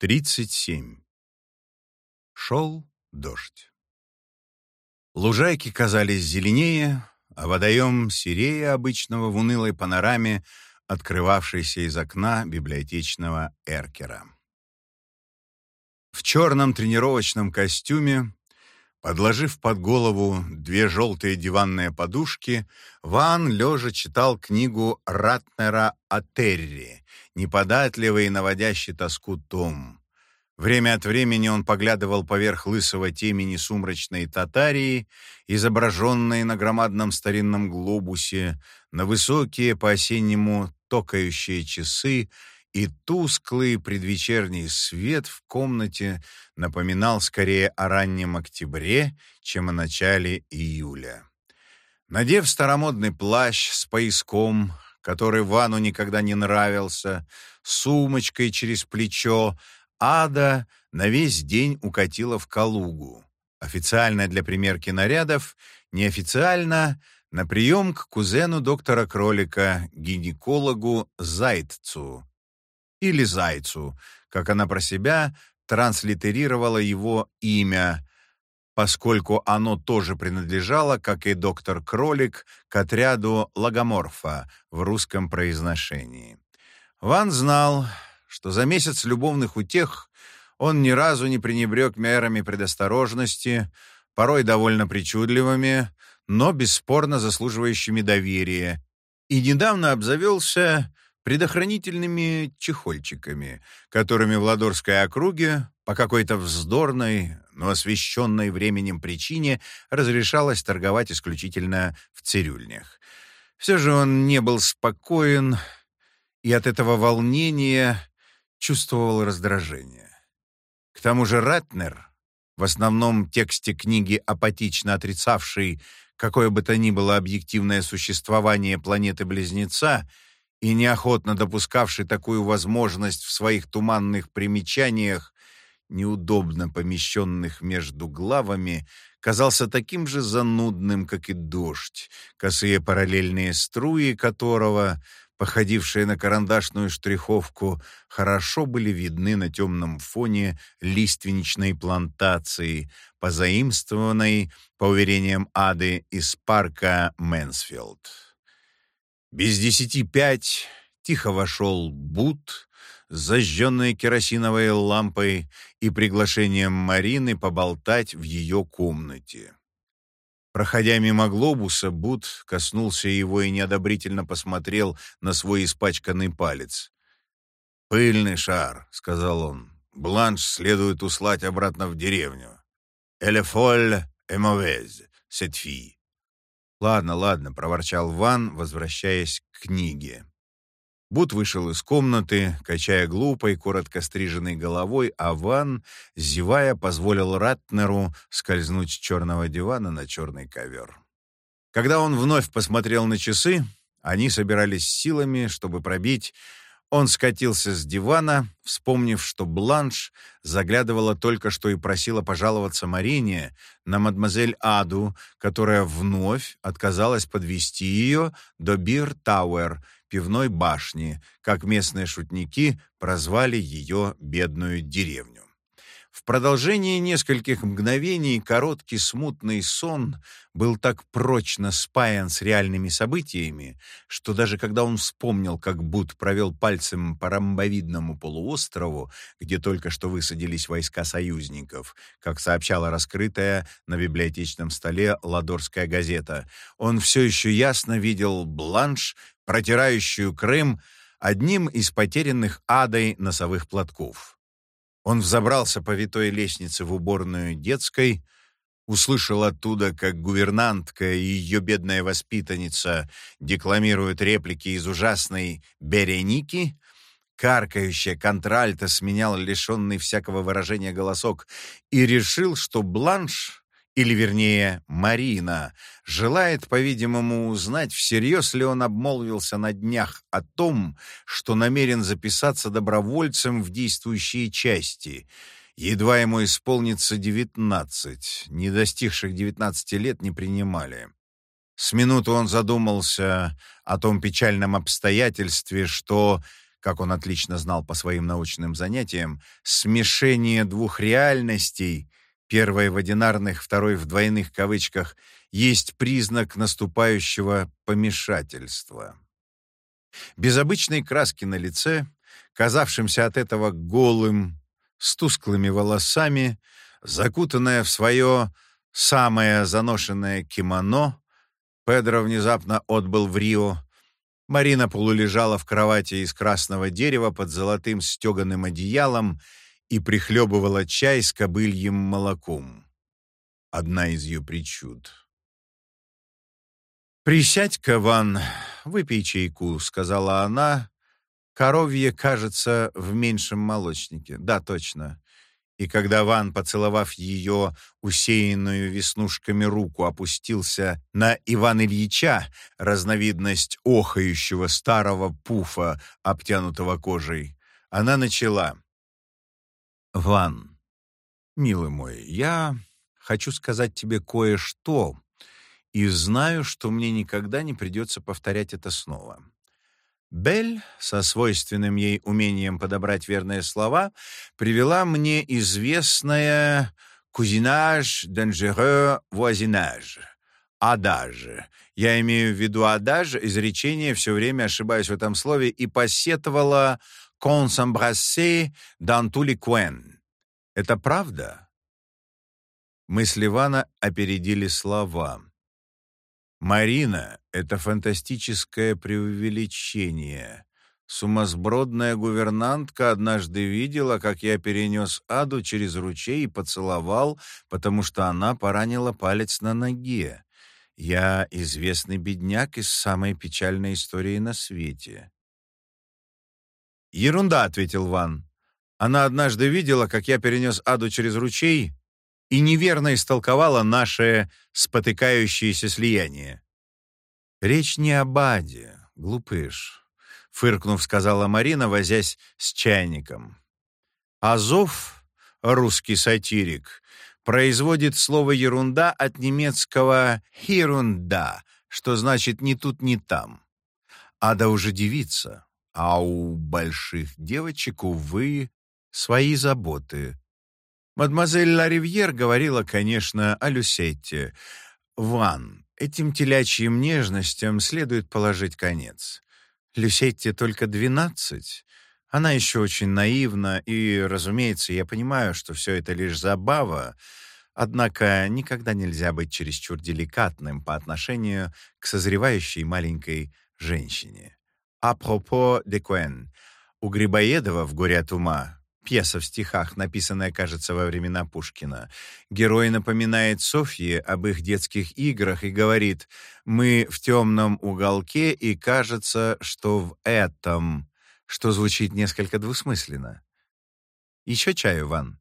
37. Шел дождь. Лужайки казались зеленее, а водоем серее обычного в унылой панораме, открывавшейся из окна библиотечного эркера. В черном тренировочном костюме, подложив под голову две желтые диванные подушки, Ван лежа читал книгу Ратнера о Терри неподатливый и наводящий тоску том. Время от времени он поглядывал поверх лысого темени сумрачной татарии, изображенной на громадном старинном глобусе, на высокие по-осеннему токающие часы, и тусклый предвечерний свет в комнате напоминал скорее о раннем октябре, чем о начале июля. Надев старомодный плащ с пояском, который Вану никогда не нравился, сумочкой через плечо, Ада на весь день укатила в Калугу. Официально для примерки нарядов, неофициально на прием к кузену доктора Кролика, гинекологу Зайцу. Или Зайцу, как она про себя транслитерировала его имя, поскольку оно тоже принадлежало, как и доктор Кролик, к отряду логоморфа в русском произношении. Ван знал, что за месяц любовных утех он ни разу не пренебрег мерами предосторожности, порой довольно причудливыми, но бесспорно заслуживающими доверия, и недавно обзавелся предохранительными чехольчиками, которыми в Ладорской округе по какой-то вздорной, но освещенной временем причине разрешалось торговать исключительно в цирюльнях. Все же он не был спокоен и от этого волнения чувствовал раздражение. К тому же Ратнер, в основном тексте книги апатично отрицавший какое бы то ни было объективное существование планеты-близнеца, и неохотно допускавший такую возможность в своих туманных примечаниях, неудобно помещенных между главами, казался таким же занудным, как и дождь, косые параллельные струи которого, походившие на карандашную штриховку, хорошо были видны на темном фоне лиственничной плантации, позаимствованной, по уверениям Ады, из парка Мэнсфилд. Без десяти пять тихо вошел Бут, зажженной керосиновой лампой и приглашением Марины поболтать в ее комнате. Проходя мимо глобуса, Бут коснулся его и неодобрительно посмотрел на свой испачканный палец. «Пыльный шар», — сказал он. «Бланш следует услать обратно в деревню. Элефоль эмовез, сетфи. «Ладно, ладно», — проворчал Ван, возвращаясь к книге. Бут вышел из комнаты, качая глупой, коротко стриженной головой, а Ван, зевая, позволил Ратнеру скользнуть с черного дивана на черный ковер. Когда он вновь посмотрел на часы, они собирались силами, чтобы пробить он скатился с дивана, вспомнив, что Бланш заглядывала только что и просила пожаловаться Марине на мадемуазель Аду, которая вновь отказалась подвести ее до Бир-Тауэр, пивной башни, как местные шутники прозвали ее бедную деревню. В продолжении нескольких мгновений короткий смутный сон был так прочно спаян с реальными событиями, что даже когда он вспомнил, как Бут провел пальцем по ромбовидному полуострову, где только что высадились войска союзников, как сообщала раскрытая на библиотечном столе Ладорская газета, он все еще ясно видел бланш, протирающую Крым, одним из потерянных адой носовых платков. Он взобрался по витой лестнице в уборную детской, услышал оттуда, как гувернантка и ее бедная воспитанница декламируют реплики из ужасной «Береники», каркающая контральта сменял лишенный всякого выражения голосок, и решил, что Бланш или вернее Марина, желает, по-видимому, узнать, всерьез ли он обмолвился на днях о том, что намерен записаться добровольцем в действующие части. Едва ему исполнится девятнадцать, не достигших девятнадцати лет не принимали. С минуту он задумался о том печальном обстоятельстве, что как он отлично знал по своим научным занятиям, смешение двух реальностей, первой в одинарных, второй в двойных кавычках, есть признак наступающего помешательства. Без обычной краски на лице, казавшимся от этого голым, с тусклыми волосами, закутанная в свое самое заношенное кимоно, Педро внезапно отбыл в Рио. Марина полулежала в кровати из красного дерева под золотым стеганым одеялом и прихлебывала чай с кобыльем молоком. Одна из ее причуд. «Присядь-ка, Ван, выпей чайку», — сказала она. «Коровье, кажется, в меньшем молочнике». «Да, точно и когда Ван, поцеловав ее усеянную веснушками руку, опустился на Иван Ильича, разновидность охающего старого пуфа, обтянутого кожей, она начала. «Ван, милый мой, я хочу сказать тебе кое-что, и знаю, что мне никогда не придется повторять это снова. Бель, со свойственным ей умением подобрать верные слова, привела мне известное «кузинаж dangereux voisinage» — «адаж». Я имею в виду «адаж», изречение, все время ошибаюсь в этом слове, и посетовала «qu'on s'embrassait dans tous les coins». Это правда? Мысли Ивана опередили слова. Марина — это фантастическое преувеличение. Сумасбродная гувернантка однажды видела, как я перенес Аду через ручей и поцеловал, потому что она поранила палец на ноге. Я известный бедняк из самой печальной истории на свете. «Ерунда», — ответил Ван. «Она однажды видела, как я перенес Аду через ручей, и неверно истолковала наше спотыкающееся слияние. «Речь не об Аде, глупыш», — фыркнув, сказала Марина, возясь с чайником. Азов, русский сатирик, производит слово «ерунда» от немецкого «херунда», что значит «ни тут, ни там». Ада уже девица, а у больших девочек, увы, свои заботы, Мадемуазель Ларивьер говорила, конечно, о Люсетте. «Ван, этим телячьим нежностям следует положить конец. Люсетте только двенадцать. Она еще очень наивна, и, разумеется, я понимаю, что все это лишь забава, однако никогда нельзя быть чересчур деликатным по отношению к созревающей маленькой женщине. Апропо де Куэн. У Грибоедова в «Горе от ума» пьеса в стихах, написанная, кажется, во времена Пушкина. Герой напоминает Софье об их детских играх и говорит «Мы в темном уголке, и кажется, что в этом...» что звучит несколько двусмысленно. «Еще чаю, Ван?»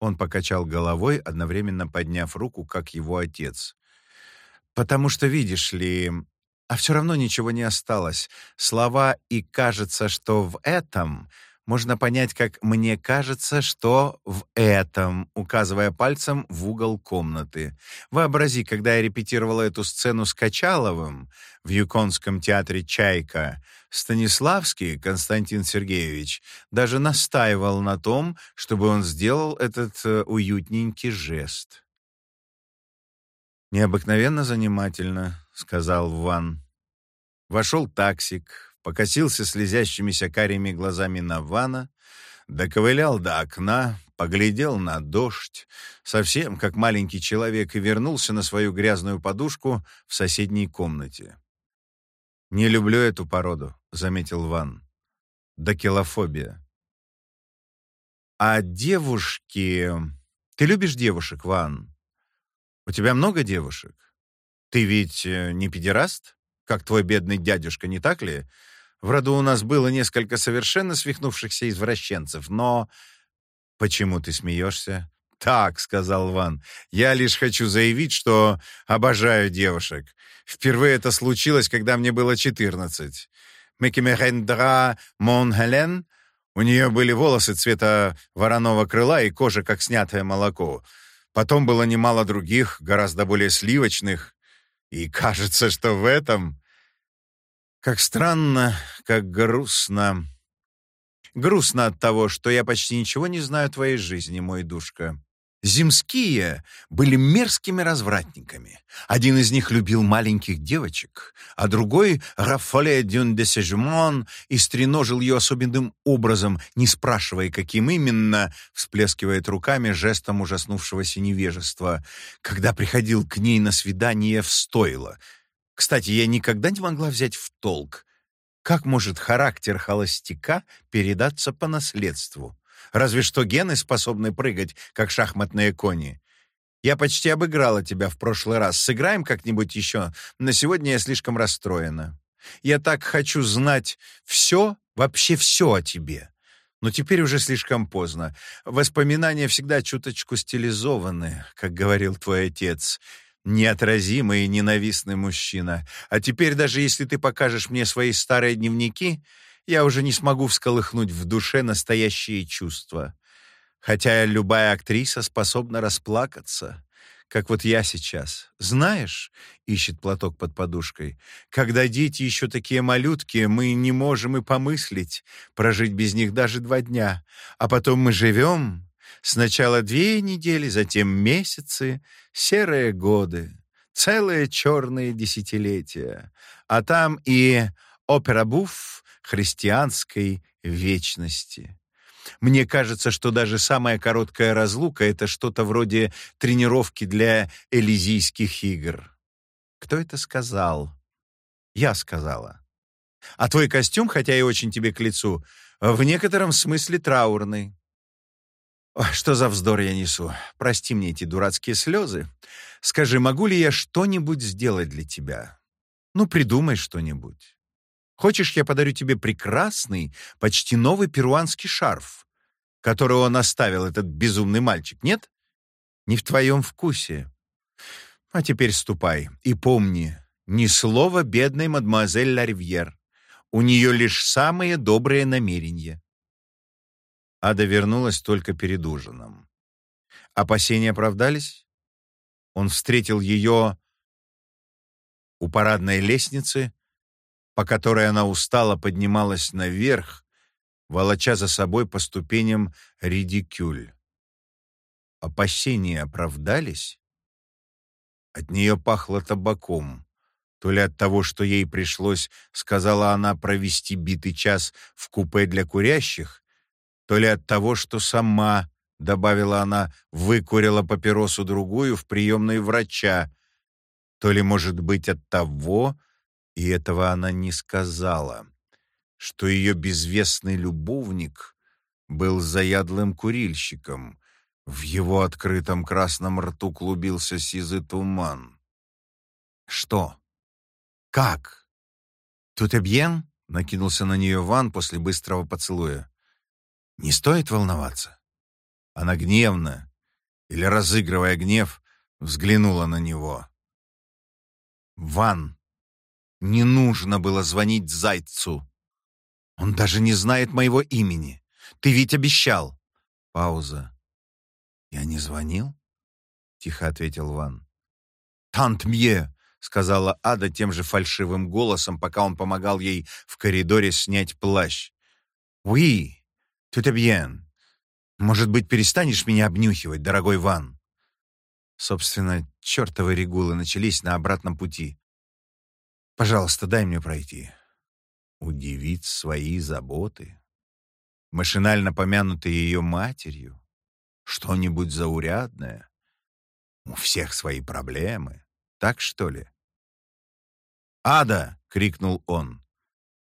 Он покачал головой, одновременно подняв руку, как его отец. «Потому что, видишь ли, а все равно ничего не осталось. Слова «и кажется, что в этом» можно понять, как «мне кажется, что в этом», указывая пальцем в угол комнаты. Вообрази, когда я репетировала эту сцену с Качаловым в Юконском театре «Чайка», Станиславский Константин Сергеевич даже настаивал на том, чтобы он сделал этот э, уютненький жест. «Необыкновенно занимательно», — сказал Ван. Вошел таксик, покосился слезящимися карими глазами на Вана, доковылял до окна, поглядел на дождь, совсем как маленький человек, и вернулся на свою грязную подушку в соседней комнате. «Не люблю эту породу», — заметил Ван. «Дакелофобия». «А девушки... Ты любишь девушек, Ван? У тебя много девушек? Ты ведь э, не педераст, как твой бедный дядюшка, не так ли? В роду у нас было несколько совершенно свихнувшихся извращенцев, но... Почему ты смеешься? Так, сказал Ван, я лишь хочу заявить, что обожаю девушек. Впервые это случилось, когда мне было четырнадцать. Мекимерендра Мон Хелен, у нее были волосы цвета вороного крыла и кожа, как снятое молоко. Потом было немало других, гораздо более сливочных. И кажется, что в этом как странно, как грустно. Грустно от того, что я почти ничего не знаю о твоей жизни, мой душка. Земские были мерзкими развратниками. Один из них любил маленьких девочек, а другой, Рафоле дюн де Сежмон, истреножил ее особенным образом, не спрашивая, каким именно, всплескивает руками жестом ужаснувшегося невежества, когда приходил к ней на свидание в стойло. Кстати, я никогда не могла взять в толк, как может характер холостяка передаться по наследству. Разве что гены способны прыгать, как шахматные кони. Я почти обыграла тебя в прошлый раз. Сыграем как-нибудь еще? На сегодня я слишком расстроена. Я так хочу знать все, вообще все о тебе. Но теперь уже слишком поздно. Воспоминания всегда чуточку стилизованы, как говорил твой отец. Неотразимый и ненавистный мужчина. А теперь даже если ты покажешь мне свои старые дневники, я уже не смогу всколыхнуть в душе настоящие чувства. Хотя любая актриса способна расплакаться, как вот я сейчас. Знаешь, ищет платок под подушкой, когда дети еще такие малютки, мы не можем и помыслить прожить без них даже два дня, а потом мы живем, сначала две недели, затем месяцы, серые годы, целые черные десятилетия, а там и опера буф, христианской вечности. Мне кажется, что даже самая короткая разлука — это что-то вроде тренировки для элизийских игр. Кто это сказал? Я сказала. А твой костюм, хотя и очень тебе к лицу, в некотором смысле траурный. Что за вздор я несу? Прости мне эти дурацкие слезы. Скажи, могу ли я что-нибудь сделать для тебя? Ну, придумай что-нибудь. Хочешь, я подарю тебе прекрасный, почти новый перуанский шарф, который он оставил, этот безумный мальчик, нет? Не в твоем вкусе. А теперь ступай и помни, ни слова бедной мадемуазель Ларивьер. У нее лишь самые добрые намерения. Ада вернулась только перед ужином. Опасения оправдались? Он встретил ее у парадной лестницы, по которой она устало поднималась наверх, волоча за собой по ступеням редикюль. Опасения оправдались? От нее пахло табаком. То ли от того, что ей пришлось, сказала она, провести битый час в купе для курящих, то ли от того, что сама, добавила она, выкурила папиросу другую в приемной врача, то ли, может быть, от того, и этого она не сказала, что ее безвестный любовник был заядлым курильщиком. В его открытом красном рту клубился сизый туман. «Что? Как? Тут бьен?» — накинулся на нее Ван после быстрого поцелуя. «Не стоит волноваться». Она гневно, или разыгрывая гнев, взглянула на него. «Ван, не нужно было звонить Зайцу. Он даже не знает моего имени. Ты ведь обещал. Пауза. Я не звонил? Тихо ответил Ван. Тант Мье, сказала Ада тем же фальшивым голосом, пока он помогал ей в коридоре снять плащ. Oui, tout est. Может быть, перестанешь меня обнюхивать, дорогой Ван? Собственно, чертовы регулы начались на обратном пути. Пожалуйста, дай мне пройти. Удивить свои заботы. Машинально помянутые ее матерью. Что-нибудь заурядное. У всех свои проблемы. Так что ли? «Ада!» — крикнул он.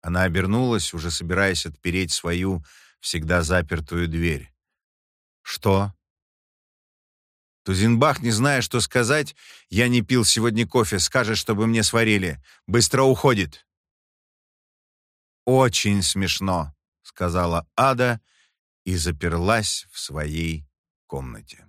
Она обернулась, уже собираясь отпереть свою всегда запертую дверь. «Что?» Тузенбах, не зная, что сказать, «Я не пил сегодня кофе, скажет, чтобы мне сварили. Быстро уходит». «Очень смешно», — сказала Ада и заперлась в своей комнате.